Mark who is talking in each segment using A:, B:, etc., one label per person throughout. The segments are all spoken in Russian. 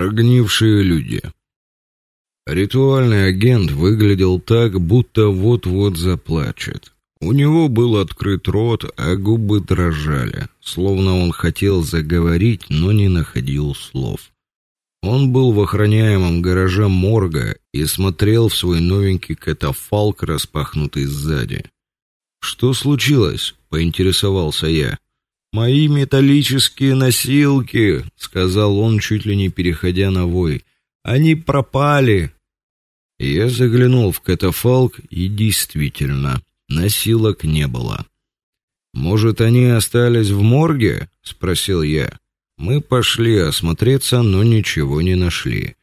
A: Прогнившие люди. Ритуальный агент выглядел так, будто вот-вот заплачет. У него был открыт рот, а губы дрожали, словно он хотел заговорить, но не находил слов. Он был в охраняемом гараже морга и смотрел в свой новенький катафалк, распахнутый сзади. Что случилось? поинтересовался я. Мои металлические носилки, сказал он, чуть ли не переходя на вой. Они пропали. Я заглянул в катафалк, и действительно, носилок не было. Может, они остались в морге? спросил я. Мы пошли осмотреться, но ничего не нашли.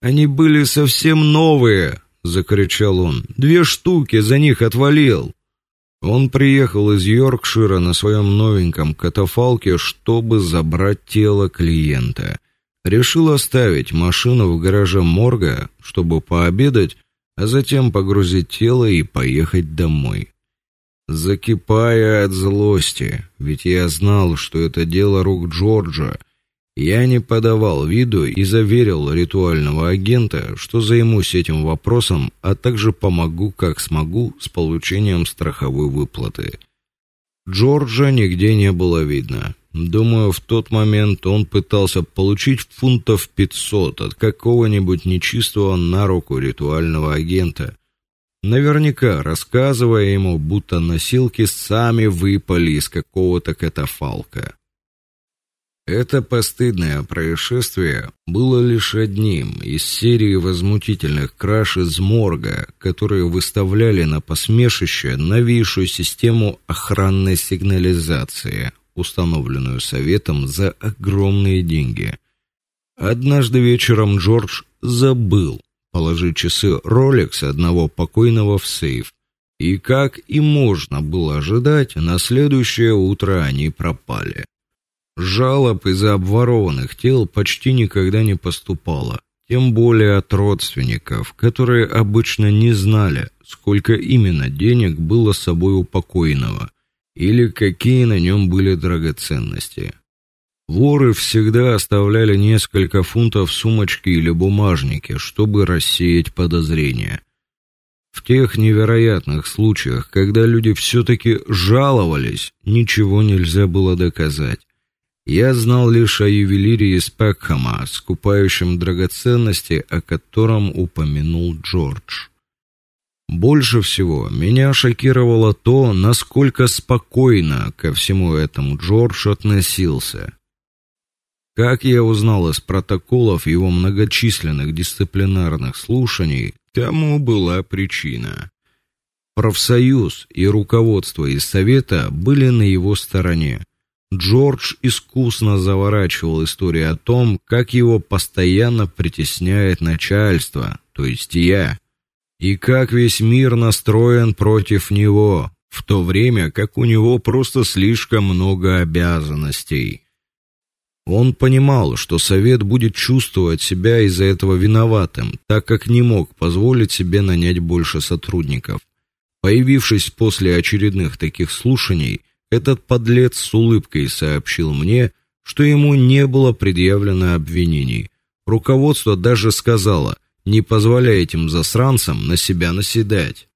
A: Они были совсем новые, закричал он. Две штуки за них отвалил. Он приехал из Йоркшира на своем новеньком катафалке, чтобы забрать тело клиента. Решил оставить машину в гараже морга, чтобы пообедать, а затем погрузить тело и поехать домой закипая от злости, ведь я знал, что это дело рук Джорджа. Я не подавал виду и заверил ритуального агента, что займусь этим вопросом, а также помогу, как смогу, с получением страховой выплаты. Джорджа нигде не было видно. Думаю, в тот момент он пытался получить фунтов 500 от какого-нибудь нечистого на руку ритуального агента. Наверняка рассказывая ему, будто носилки сами выпали из какого-то катафалка. Это постыдное происшествие было лишь одним из серии возмутительных краж из морга, которые выставляли на посмешище новейшую систему охранной сигнализации, установленную советом за огромные деньги. Однажды вечером Джордж забыл положить часы Rolex одного покойного в сейф. И как и можно было ожидать, на следующее утро они пропали. Жалоб из-за обворованных тел почти никогда не поступало, тем более от родственников, которые обычно не знали, сколько именно денег было с собой у покойного или какие на нем были драгоценности. Воры всегда оставляли несколько фунтов в сумочке или бумажнике, чтобы рассеять подозрения. В тех невероятных случаях, когда люди все таки жаловались, ничего нельзя было доказать. Я знал лишь о ювелире из Пекхэма, скупающем драгоценности, о котором упомянул Джордж. Больше всего меня шокировало то, насколько спокойно ко всему этому Джордж относился. Как я узнал из протоколов его многочисленных дисциплинарных слушаний, тому была причина. Профсоюз и руководство из совета были на его стороне. Джордж искусно заворачивал историю о том, как его постоянно притесняет начальство, то есть я, и как весь мир настроен против него, в то время как у него просто слишком много обязанностей. Он понимал, что совет будет чувствовать себя из-за этого виноватым, так как не мог позволить себе нанять больше сотрудников. Появившись после очередных таких слушаний, этот подлец с улыбкой сообщил мне, что ему не было предъявлено обвинений. Руководство даже сказало: "Не позволяй этим засранцам на себя наседать".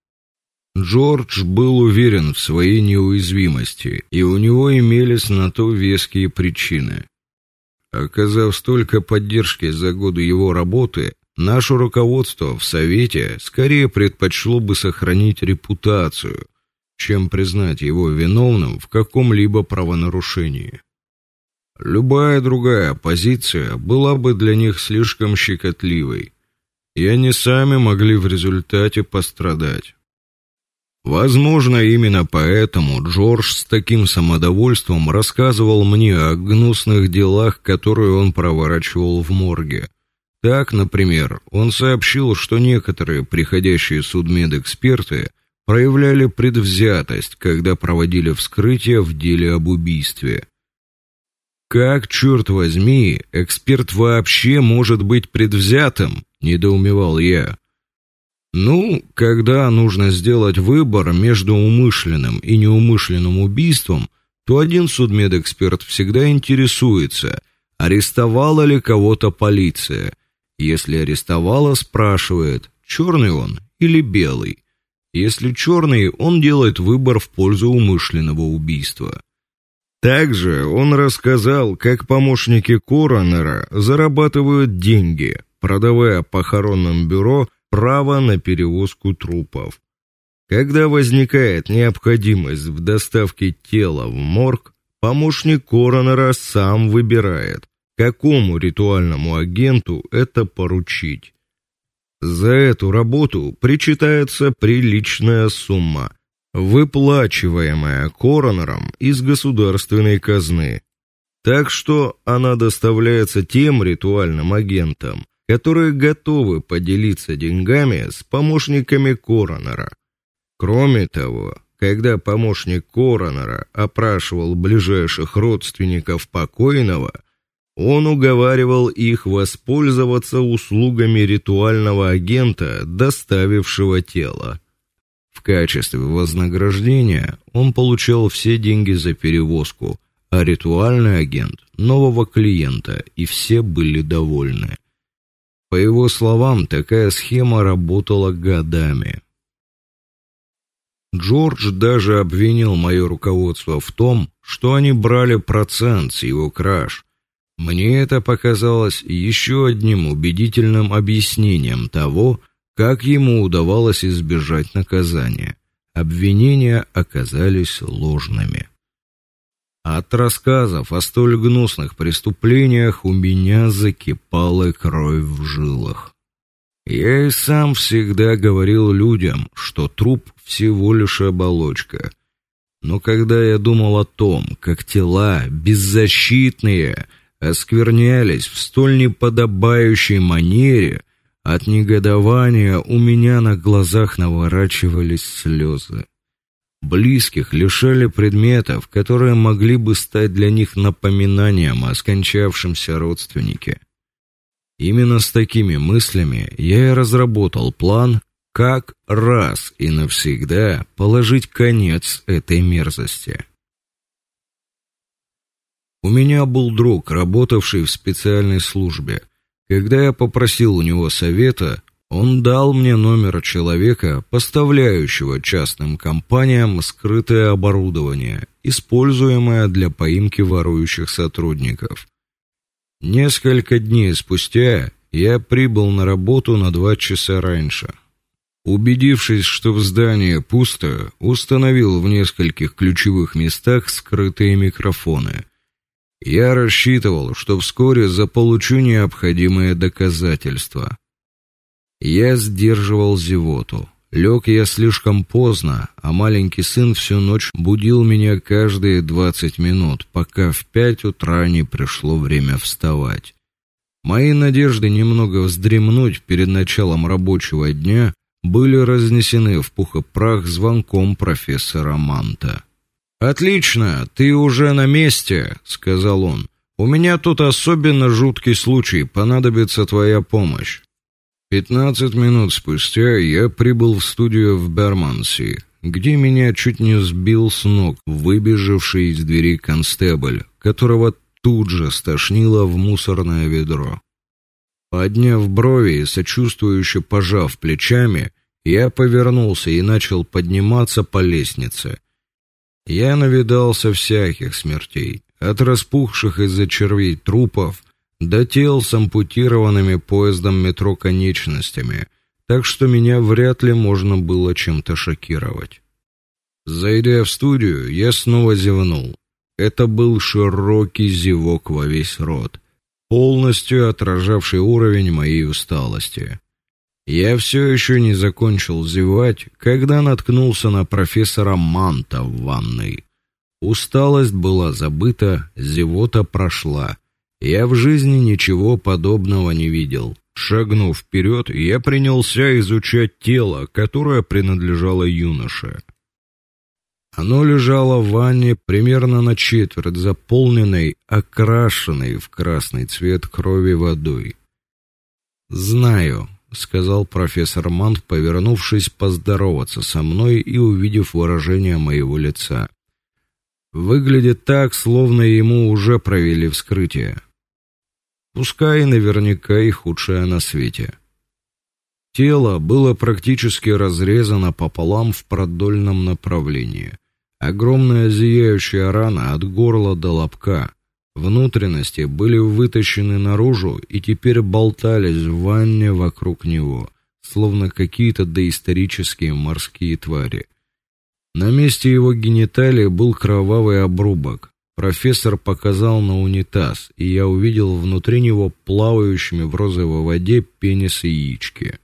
A: Джордж был уверен в своей неуязвимости, и у него имелись на то веские причины. Оказав столько поддержки за годы его работы, наше руководство в совете скорее предпочло бы сохранить репутацию, чем признать его виновным в каком-либо правонарушении. Любая другая позиция была бы для них слишком щекотливой, и они сами могли в результате пострадать. Возможно, именно поэтому Джордж с таким самодовольством рассказывал мне о гнусных делах, которые он проворачивал в морге. Так, например, он сообщил, что некоторые приходящие судмедэксперты проявляли предвзятость, когда проводили вскрытие в деле об убийстве. Как черт возьми, эксперт вообще может быть предвзятым? недоумевал я. Ну, когда нужно сделать выбор между умышленным и неумышленным убийством, то один судмедэксперт всегда интересуется, арестовала ли кого-то полиция. Если арестовала, спрашивает, черный он или белый. Если черный, он делает выбор в пользу умышленного убийства. Также он рассказал, как помощники коронера зарабатывают деньги, продавая похоронным бюро право на перевозку трупов. Когда возникает необходимость в доставке тела в морг, помощник коронера сам выбирает, какому ритуальному агенту это поручить. За эту работу причитается приличная сумма, выплачиваемая коронером из государственной казны. Так что она доставляется тем ритуальным агентам, которые готовы поделиться деньгами с помощниками коронера. Кроме того, когда помощник коронера опрашивал ближайших родственников покойного, он уговаривал их воспользоваться услугами ритуального агента, доставившего тело. В качестве вознаграждения он получал все деньги за перевозку, а ритуальный агент нового клиента, и все были довольны. По его словам, такая схема работала годами. Джордж даже обвинил мое руководство в том, что они брали процент с его краж. Мне это показалось еще одним убедительным объяснением того, как ему удавалось избежать наказания. Обвинения оказались ложными. От рассказов о столь гнусных преступлениях у меня закипала кровь в жилах. Я и сам всегда говорил людям, что труп всего лишь оболочка. Но когда я думал о том, как тела беззащитные осквернялись в столь неподобающей манере, от негодования у меня на глазах наворачивались слезы. Близких лишали предметов, которые могли бы стать для них напоминанием о скончавшемся родственнике. Именно с такими мыслями я и разработал план, как раз и навсегда положить конец этой мерзости. У меня был друг, работавший в специальной службе. Когда я попросил у него совета, он дал мне номер человека, поставляющего частным компаниям скрытое оборудование, используемое для поимки ворующих сотрудников. Несколько дней спустя я прибыл на работу на два часа раньше. Убедившись, что в здании пусто, установил в нескольких ключевых местах скрытые микрофоны. Я рассчитывал, что вскоре заполучу необходимые доказательства. Я сдерживал зевоту. Лег я слишком поздно, а маленький сын всю ночь будил меня каждые двадцать минут, пока в пять утра не пришло время вставать. Мои надежды немного вздремнуть перед началом рабочего дня были разнесены в пух и прах звонком профессора Манта. Отлично, ты уже на месте, сказал он. У меня тут особенно жуткий случай, понадобится твоя помощь. Пятнадцать минут спустя я прибыл в студию в Берманси, где меня чуть не сбил с ног выбежавший из двери констебль, которого тут же стошнило в мусорное ведро. Подняв брови и сочувствующе пожав плечами, я повернулся и начал подниматься по лестнице. Я навидался всяких смертей, от распухших из-за червей трупов до тел с ампутированными поездом метро конечностями, так что меня вряд ли можно было чем-то шокировать. Зайдя в студию, я снова зевнул. Это был широкий зевок во весь рот, полностью отражавший уровень моей усталости. Я все еще не закончил зевать, когда наткнулся на профессора Манта в ванной. Усталость была забыта, зевота прошла. Я в жизни ничего подобного не видел. Шагнув вперед, я принялся изучать тело, которое принадлежало юноше. Оно лежало в ванне примерно на четверть заполненной, окрашенной в красный цвет крови водой. "Знаю", сказал профессор Мант, повернувшись поздороваться со мной и увидев выражение моего лица. Выглядит так, словно ему уже провели вскрытие. пускай наверняка и худшая на свете. Тело было практически разрезано пополам в продольном направлении. Огромная зияющая рана от горла до лобка. Внутренности были вытащены наружу и теперь болтались в ванне вокруг него, словно какие-то доисторические морские твари. На месте его гениталий был кровавый обрубок. Профессор показал на унитаз, и я увидел внутри него плавающими в розовой воде пенис и яички.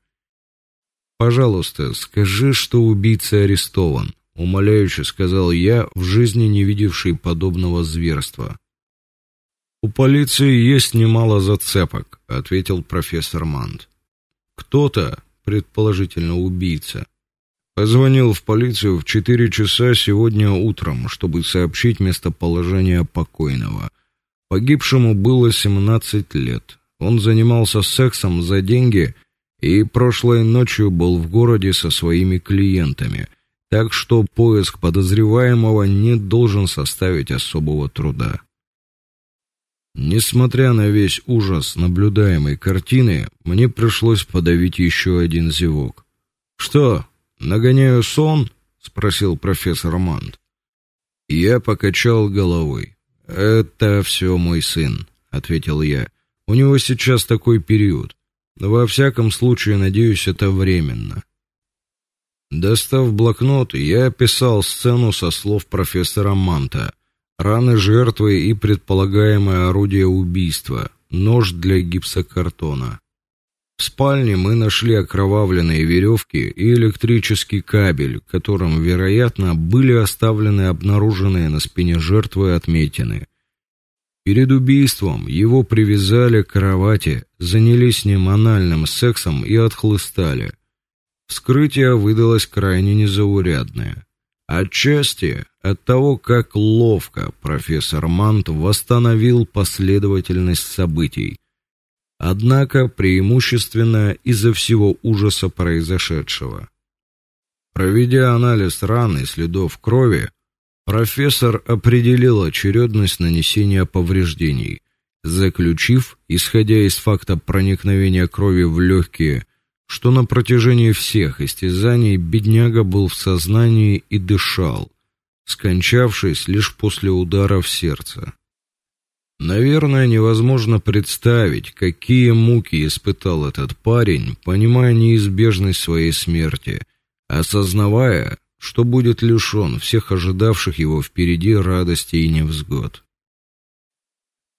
A: Пожалуйста, скажи, что убийца арестован, умоляюще сказал я, в жизни не видевший подобного зверства. У полиции есть немало зацепок, ответил профессор Мант. Кто-то, предположительно убийца, позвонил в полицию в четыре часа сегодня утром, чтобы сообщить местоположение покойного. Погибшему было 17 лет. Он занимался сексом за деньги и прошлой ночью был в городе со своими клиентами, так что поиск подозреваемого не должен составить особого труда. Несмотря на весь ужас наблюдаемой картины, мне пришлось подавить еще один зевок. Что, нагоняю сон? спросил профессор Мант. Я покачал головой. Это все мой сын, ответил я. У него сейчас такой период. Во всяком случае, надеюсь, это временно. Достав блокнот, я описал сцену со слов профессора Манта. Раны жертвы и предполагаемое орудие убийства нож для гипсокартона. В спальне мы нашли окровавленные веревки и электрический кабель, которым, вероятно, были оставлены обнаруженные на спине жертвы отметины. Перед убийством его привязали к кровати, занялись с ним анальным сексом и отхлыстали. Вскрытие выдалось крайне незаурядное. Отчасти от того, как ловко профессор Мант восстановил последовательность событий. Однако преимущественно из-за всего ужаса произошедшего. Проведя анализ ран и следов крови, Профессор определил очередность нанесения повреждений, заключив, исходя из факта проникновения крови в легкие, что на протяжении всех истязаний бедняга был в сознании и дышал, скончавшись лишь после удара в сердце. Наверное, невозможно представить, какие муки испытал этот парень, понимая неизбежность своей смерти, осознавая, что будет лишен всех ожидавших его впереди радости и невзгод.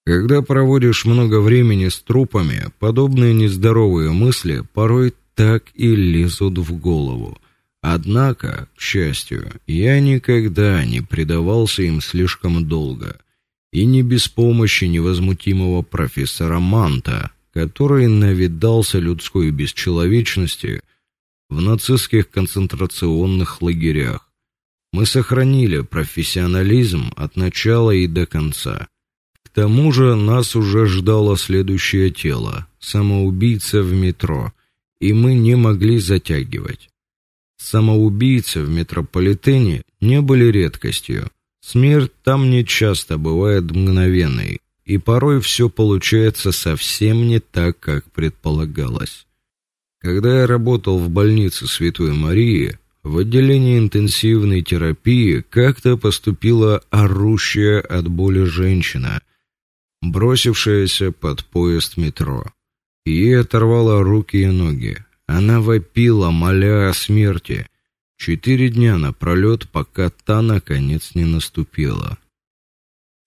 A: Когда проводишь много времени с трупами, подобные нездоровые мысли порой так и лезут в голову. Однако, к счастью, я никогда не предавался им слишком долго, и не без помощи невозмутимого профессора Манта, который навидался людской бесчеловечности в нацистских концентрационных лагерях. Мы сохранили профессионализм от начала и до конца. К тому же нас уже ждало следующее тело самоубийца в метро, и мы не могли затягивать. Самоубийцы в метрополитене не были редкостью. Смерть там не часто бывает мгновенной, и порой все получается совсем не так, как предполагалось. Когда я работал в больнице Святой Марии, в отделении интенсивной терапии как-то поступила орущая от боли женщина, бросившаяся под поезд метро. Ей оторвало руки и ноги. Она вопила, моля о смерти. Четыре дня напролет, пока та наконец не наступила.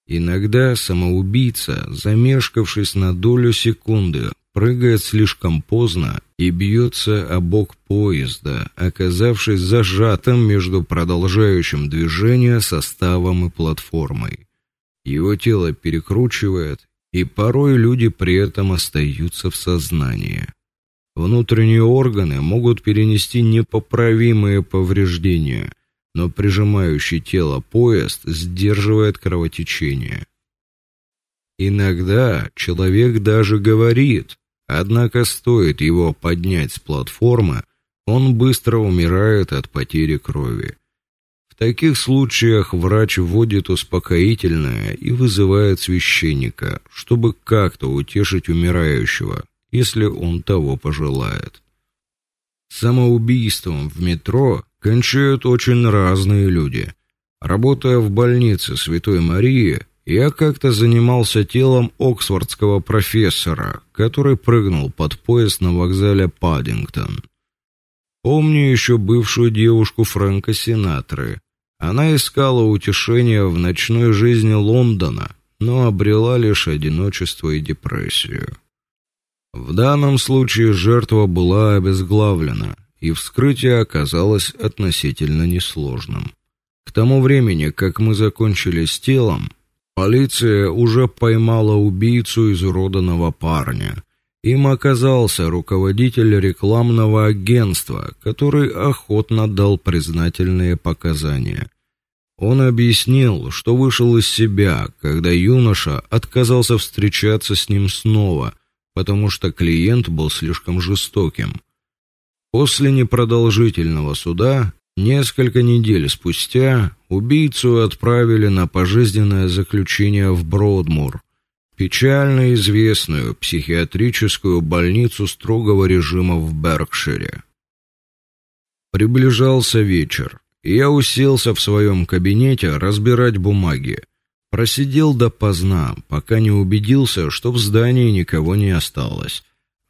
A: Иногда самоубийца, замешкавшись на долю секунды, прыгает слишком поздно и бьется о бок поезда, оказавшись зажатым между продолжающим движение составом и платформой. Его тело перекручивает, и порой люди при этом остаются в сознании. Внутренние органы могут перенести непоправимые повреждения, но прижимающий тело поезд сдерживает кровотечение. Иногда человек даже говорит: Однако стоит его поднять с платформы, он быстро умирает от потери крови. В таких случаях врач вводит успокоительное и вызывает священника, чтобы как-то утешить умирающего, если он того пожелает. Самоубийством в метро кончают очень разные люди. Работая в больнице Святой Марии, я как-то занимался телом оксфордского профессора, который прыгнул под поезд на вокзале Паддингтон. Помню еще бывшую девушку Фрэнка Синатры. Она искала утешения в ночной жизни Лондона, но обрела лишь одиночество и депрессию. В данном случае жертва была обезглавлена, и вскрытие оказалось относительно несложным. К тому времени, как мы закончили с телом, полиция уже поймала убийцу изуродованного парня. Им оказался руководитель рекламного агентства, который охотно дал признательные показания. Он объяснил, что вышел из себя, когда юноша отказался встречаться с ним снова, потому что клиент был слишком жестоким. После непродолжительного суда, несколько недель спустя, убийцу отправили на пожизненное заключение в Бродмур, печально известную психиатрическую больницу строгого режима в Беркшире. Приближался вечер, я уселся в своем кабинете разбирать бумаги. Просидел допоздна, пока не убедился, что в здании никого не осталось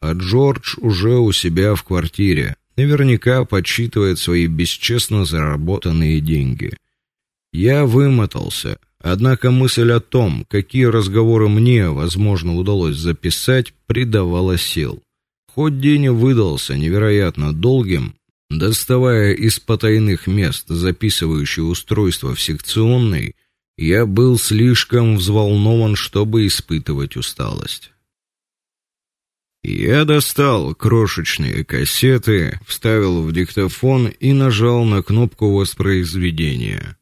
A: а Джордж уже у себя в квартире, наверняка подсчитывает свои бесчестно заработанные деньги. Я вымотался, однако мысль о том, какие разговоры мне, возможно, удалось записать, придавала сил. Хоть день выдался невероятно долгим, доставая из потайных мест записывающие устройства в секционной, я был слишком взволнован, чтобы испытывать усталость. Я достал крошечные кассеты, вставил в диктофон и нажал на кнопку воспроизведения.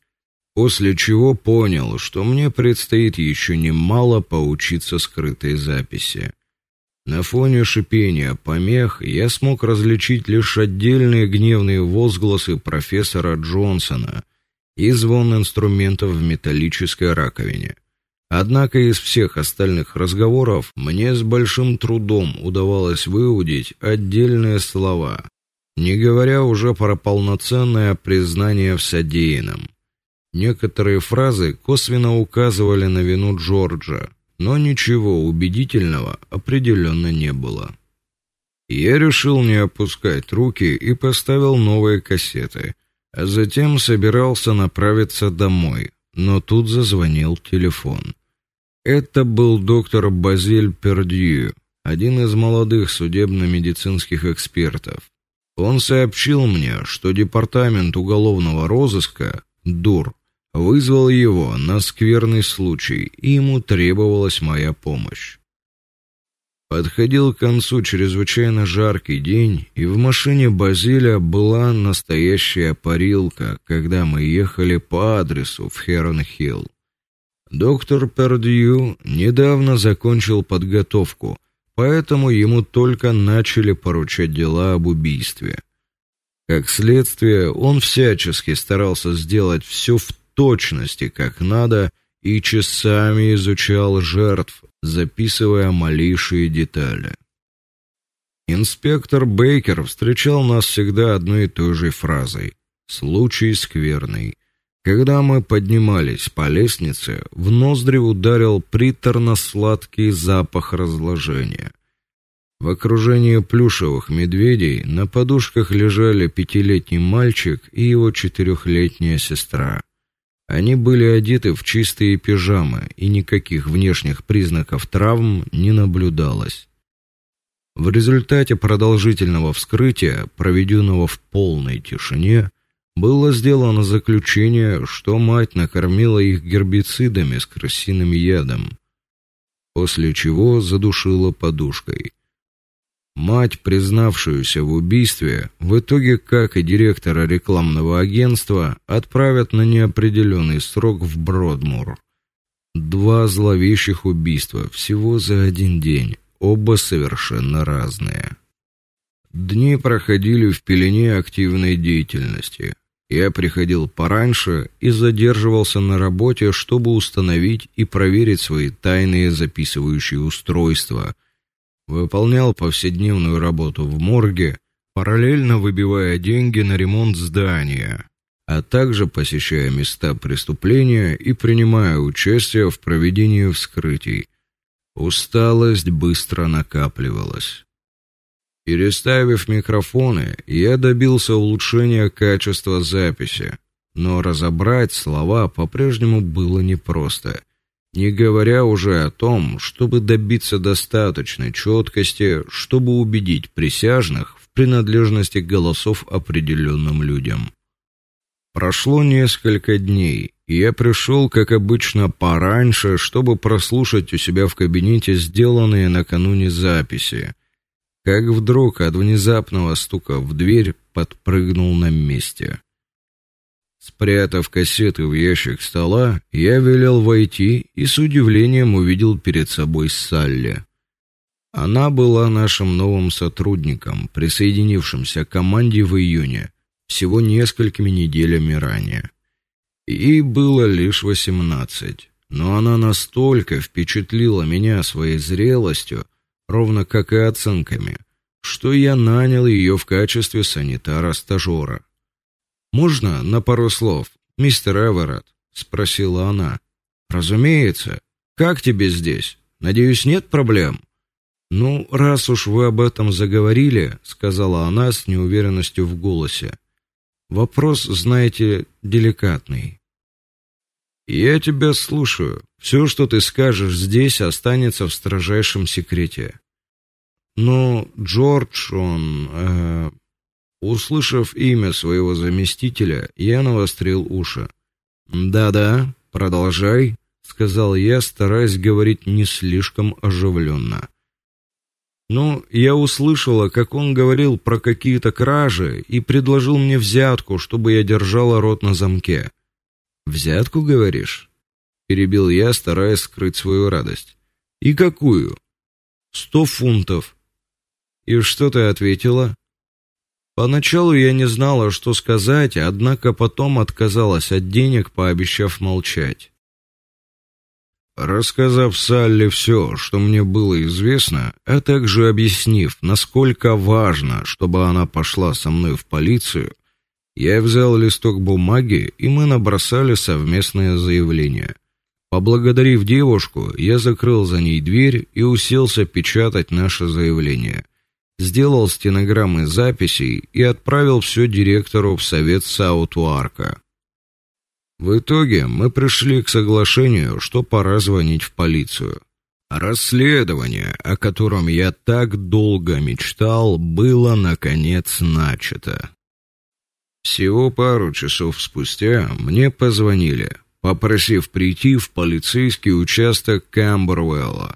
A: После чего понял, что мне предстоит еще немало поучиться скрытой записи. На фоне шипения помех я смог различить лишь отдельные гневные возгласы профессора Джонсона и звон инструментов в металлической раковине. Однако из всех остальных разговоров мне с большим трудом удавалось выудить отдельные слова, не говоря уже про полноценное признание в содеянном. Некоторые фразы косвенно указывали на вину Джорджа, но ничего убедительного определенно не было. Я решил не опускать руки и поставил новые кассеты, а затем собирался направиться домой, но тут зазвонил телефон. Это был доктор Базиль Пердью, один из молодых судебно-медицинских экспертов. Он сообщил мне, что департамент уголовного розыска ДУР вызвал его на скверный случай, и ему требовалась моя помощь. Подходил к концу чрезвычайно жаркий день, и в машине Базиля была настоящая парилка, когда мы ехали по адресу в Херон-Хилл. Доктор Пердью недавно закончил подготовку, поэтому ему только начали поручать дела об убийстве. Как следствие, он всячески старался сделать все в точности, как надо, и часами изучал жертв, записывая малейшие детали. Инспектор Бейкер встречал нас всегда одной и той же фразой: "Случай скверный". Когда мы поднимались по лестнице, в ноздри ударил приторно-сладкий запах разложения. В окружении плюшевых медведей на подушках лежали пятилетний мальчик и его четырехлетняя сестра. Они были одеты в чистые пижамы, и никаких внешних признаков травм не наблюдалось. В результате продолжительного вскрытия, проведенного в полной тишине, было сделано заключение, что мать накормила их гербицидами с крысиным ядом, после чего задушила подушкой. Мать, признавшуюся в убийстве, в итоге, как и директора рекламного агентства, отправят на неопределенный срок в Бродмур. Два зловещих убийства всего за один день, оба совершенно разные. Дни проходили в пелене активной деятельности. Я приходил пораньше и задерживался на работе, чтобы установить и проверить свои тайные записывающие устройства. Выполнял повседневную работу в морге, параллельно выбивая деньги на ремонт здания, а также посещая места преступления и принимая участие в проведении вскрытий. Усталость быстро накапливалась. Переставив микрофоны, я добился улучшения качества записи, но разобрать слова по-прежнему было непросто, не говоря уже о том, чтобы добиться достаточной четкости, чтобы убедить присяжных в принадлежности голосов определенным людям. Прошло несколько дней, и я пришел, как обычно, пораньше, чтобы прослушать у себя в кабинете сделанные накануне записи как вдруг от внезапного стука в дверь подпрыгнул на месте. Спрятав кассеты в ящик стола, я велел войти и с удивлением увидел перед собой Салли. Она была нашим новым сотрудником, присоединившимся к команде в июне, всего несколькими неделями ранее. Ей было лишь восемнадцать, но она настолько впечатлила меня своей зрелостью, ровно как и оценками, что я нанял ее в качестве санитара-стажера. Можно на пару слов, мистер Эверетт, спросила она. Разумеется. Как тебе здесь? Надеюсь, нет проблем. Ну, раз уж вы об этом заговорили, сказала она с неуверенностью в голосе. Вопрос, знаете, деликатный. Я тебя слушаю. Все, что ты скажешь здесь, останется в строжайшем секрете. Но Джордж, он, э, услышав имя своего заместителя, я навострил уши. Да-да, продолжай, сказал я, стараясь говорить не слишком оживленно. Ну, я услышала, как он говорил про какие-то кражи и предложил мне взятку, чтобы я держала рот на замке. Взятку, говоришь? перебил я, стараясь скрыть свою радость. И какую? Сто фунтов. И что ты ответила? Поначалу я не знала, что сказать, однако потом отказалась от денег, пообещав молчать. Рассказав Салли все, что мне было известно, а также объяснив, насколько важно, чтобы она пошла со мной в полицию, я взял листок бумаги, и мы набросали совместное заявление. Поблагодарив девушку, я закрыл за ней дверь и уселся печатать наше заявление. Сделал стенограммы записей и отправил все директору в совет Саутуарка. В итоге мы пришли к соглашению, что пора звонить в полицию. Расследование, о котором я так долго мечтал, было наконец начато. Всего пару часов спустя мне позвонили, попросив прийти в полицейский участок Камбервелла,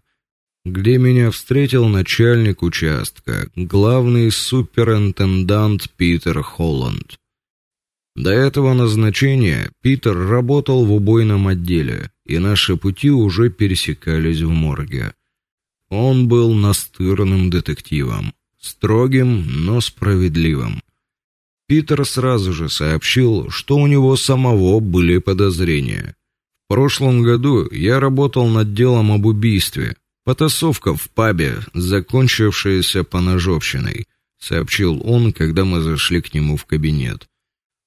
A: где меня встретил начальник участка, главный суперинтендант Питер Холланд. До этого назначения Питер работал в убойном отделе, и наши пути уже пересекались в морге. Он был настырным детективом, строгим, но справедливым. Питер сразу же сообщил, что у него самого были подозрения. В прошлом году я работал над делом об убийстве. Потасовка в пабе, закончившаяся поножовщиной, сообщил он, когда мы зашли к нему в кабинет.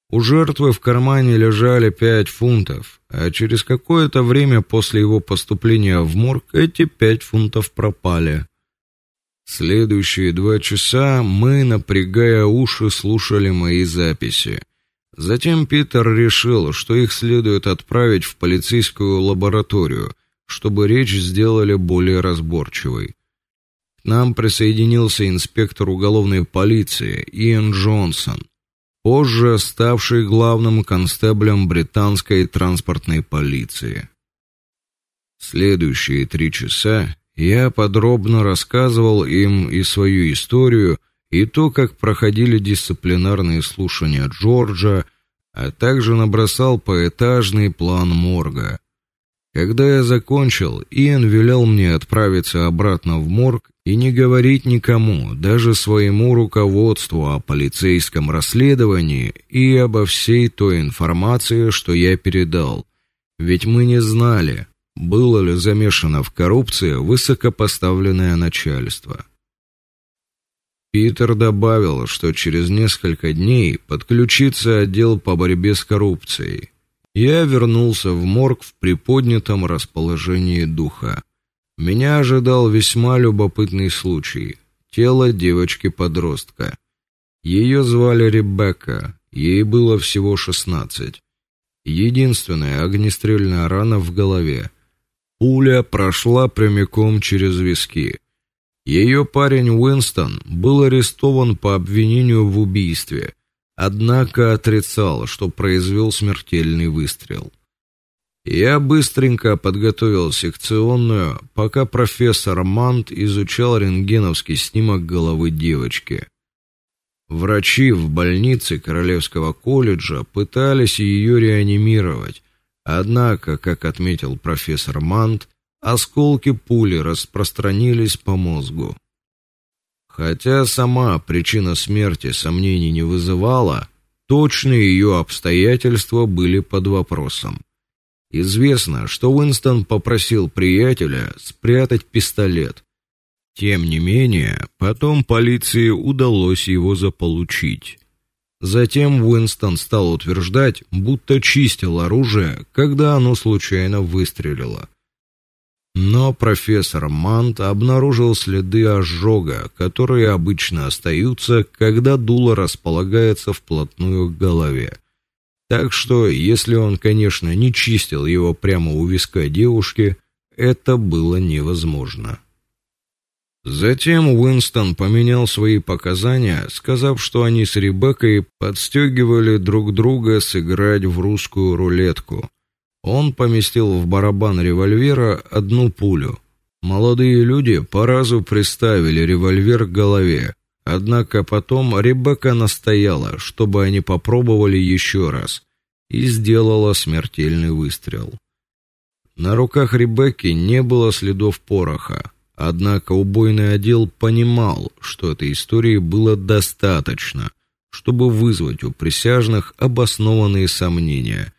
A: У жертвы в кармане лежали пять фунтов, а через какое-то время после его поступления в морг эти пять фунтов пропали. Следующие два часа мы, напрягая уши, слушали мои записи. Затем Питер решил, что их следует отправить в полицейскую лабораторию, чтобы речь сделали более разборчивой. К нам присоединился инспектор уголовной полиции Иэн Джонсон, позже ставший главным констеблем британской транспортной полиции. Следующие три часа я подробно рассказывал им и свою историю, и то, как проходили дисциплинарные слушания Джорджа, а также набросал поэтажный план морга. Когда я закончил, Иэн велел мне отправиться обратно в морг и не говорить никому, даже своему руководству о полицейском расследовании и обо всей той информации, что я передал. Ведь мы не знали, было ли замешано в коррупции высокопоставленное начальство. Питер добавил, что через несколько дней подключится отдел по борьбе с коррупцией. Я вернулся в морг в приподнятом расположении духа. Меня ожидал весьма любопытный случай. Тело девочки-подростка. Ее звали Ребекка, ей было всего шестнадцать. Единственная огнестрельная рана в голове. Пуля прошла прямиком через виски. Ее парень Уинстон был арестован по обвинению в убийстве однако отрицал, что произвел смертельный выстрел. Я быстренько подготовил секционную, пока профессор Мант изучал рентгеновский снимок головы девочки. Врачи в больнице Королевского колледжа пытались ее реанимировать, однако, как отметил профессор Мант, осколки пули распространились по мозгу. Хотя сама причина смерти сомнений не вызывала, точные ее обстоятельства были под вопросом. Известно, что Уинстон попросил приятеля спрятать пистолет. Тем не менее, потом полиции удалось его заполучить. Затем Уинстон стал утверждать, будто чистил оружие, когда оно случайно выстрелило. Но профессор Мант обнаружил следы ожога, которые обычно остаются, когда дуло располагается вплотную к голове. Так что, если он, конечно, не чистил его прямо у виска девушки, это было невозможно. Затем Уинстон поменял свои показания, сказав, что они с Ребеккой подстегивали друг друга сыграть в русскую рулетку – он поместил в барабан револьвера одну пулю. Молодые люди по разу приставили револьвер к голове. Однако потом Ребекка настояла, чтобы они попробовали еще раз, и сделала смертельный выстрел. На руках Ребекки не было следов пороха. Однако убойный отдел понимал, что этой истории было достаточно, чтобы вызвать у присяжных обоснованные сомнения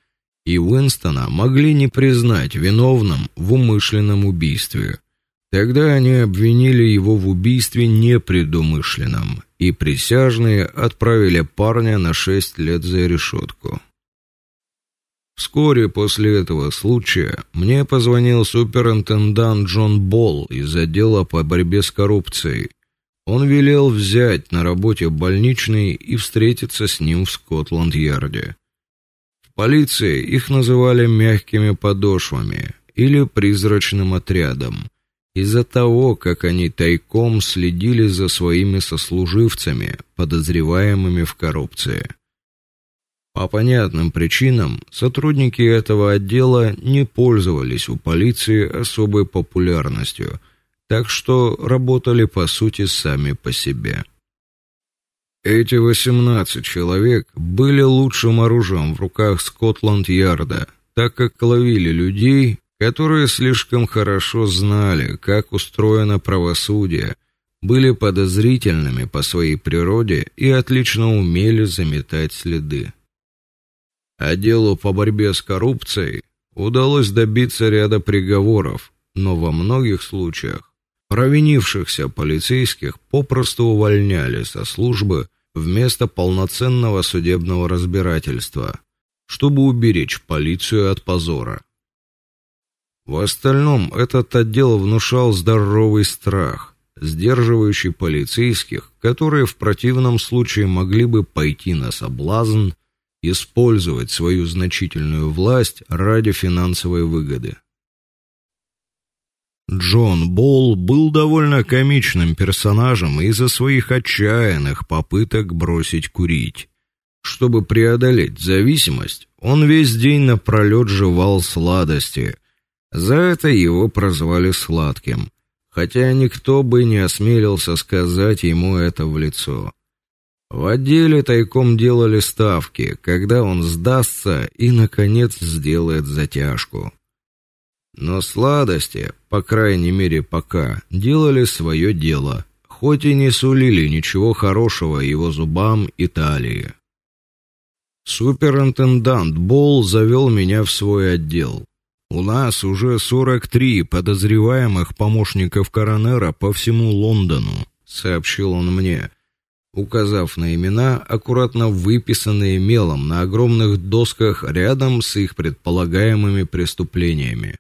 A: и Уинстона могли не признать виновным в умышленном убийстве. Тогда они обвинили его в убийстве непредумышленном, и присяжные отправили парня на шесть лет за решетку. Вскоре после этого случая мне позвонил суперинтендант Джон Болл из отдела по борьбе с коррупцией. Он велел взять на работе больничный и встретиться с ним в Скотланд-Ярде полиции их называли мягкими подошвами или призрачным отрядом из-за того, как они тайком следили за своими сослуживцами, подозреваемыми в коррупции. По понятным причинам сотрудники этого отдела не пользовались у полиции особой популярностью, так что работали по сути сами по себе. Эти восемнадцать человек были лучшим оружием в руках Скотланд-Ярда, так как ловили людей, которые слишком хорошо знали, как устроено правосудие, были подозрительными по своей природе и отлично умели заметать следы. Отделу по борьбе с коррупцией удалось добиться ряда приговоров, но во многих случаях Провинившихся полицейских попросту увольняли со службы вместо полноценного судебного разбирательства, чтобы уберечь полицию от позора. В остальном этот отдел внушал здоровый страх, сдерживающий полицейских, которые в противном случае могли бы пойти на соблазн использовать свою значительную власть ради финансовой выгоды. Джон Болл был довольно комичным персонажем из-за своих отчаянных попыток бросить курить. Чтобы преодолеть зависимость, он весь день напролет жевал сладости. За это его прозвали сладким, хотя никто бы не осмелился сказать ему это в лицо. В отделе тайком делали ставки, когда он сдастся и наконец сделает затяжку. Но сладости, по крайней мере, пока делали свое дело, хоть и не сулили ничего хорошего его зубам и талии. Суперинтендант Болл завел меня в свой отдел. У нас уже 43 подозреваемых помощников коронера по всему Лондону, сообщил он мне, указав на имена, аккуратно выписанные мелом на огромных досках рядом с их предполагаемыми преступлениями.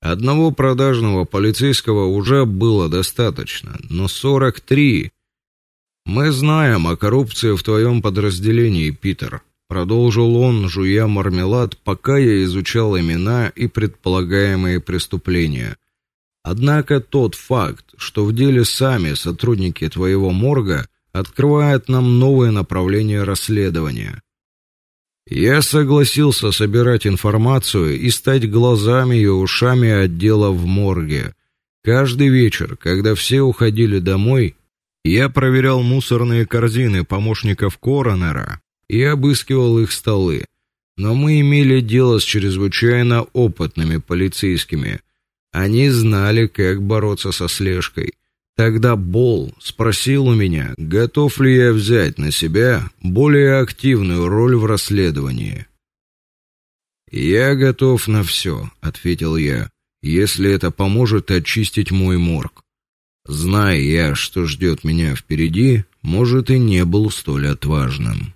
A: Одного продажного полицейского уже было достаточно, но 43. Мы знаем о коррупции в твоем подразделении, Питер, продолжил он, жуя мармелад, пока я изучал имена и предполагаемые преступления. Однако тот факт, что в деле сами сотрудники твоего морга открывает нам новое направление расследования. Я согласился собирать информацию и стать глазами и ушами отдела в морге. Каждый вечер, когда все уходили домой, я проверял мусорные корзины помощников коронера и обыскивал их столы. Но мы имели дело с чрезвычайно опытными полицейскими. Они знали, как бороться со слежкой. Тогда Бол спросил у меня, готов ли я взять на себя более активную роль в расследовании. Я готов на все», — ответил я, если это поможет очистить мой морг. Зная я, что ждет меня впереди, может и не был столь отважным.